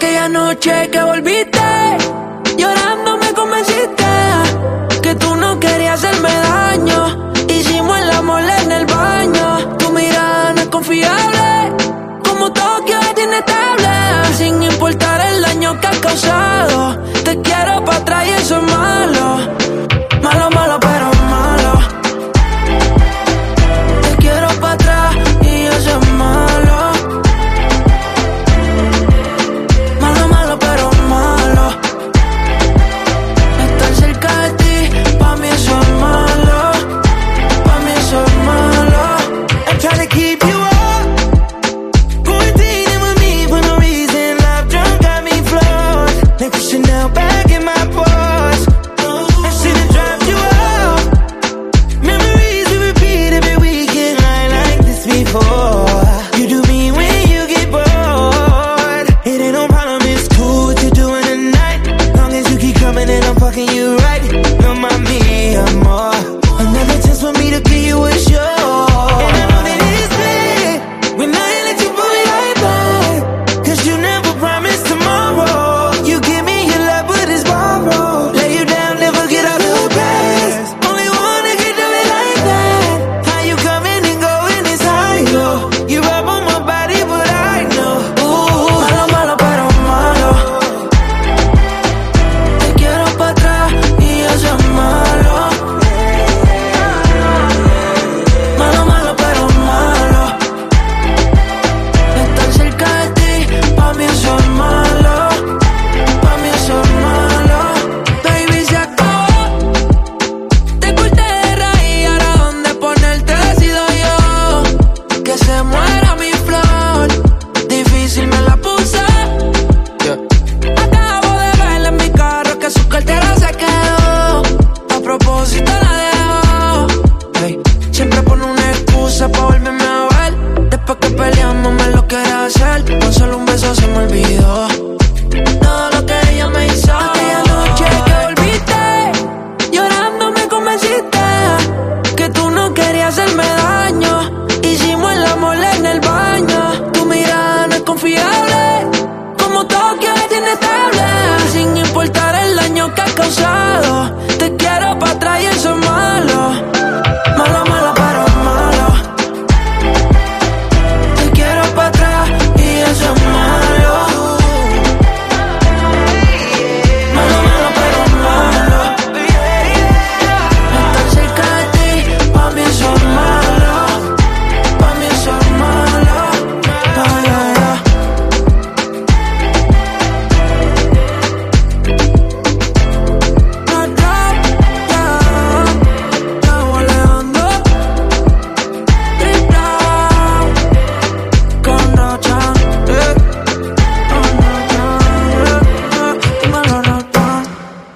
aquella noche que volviste, llorando me convenciste que tú no querías hacerme daño. Hicimos el amor en el baño. Tu mirada no es confiable, can you.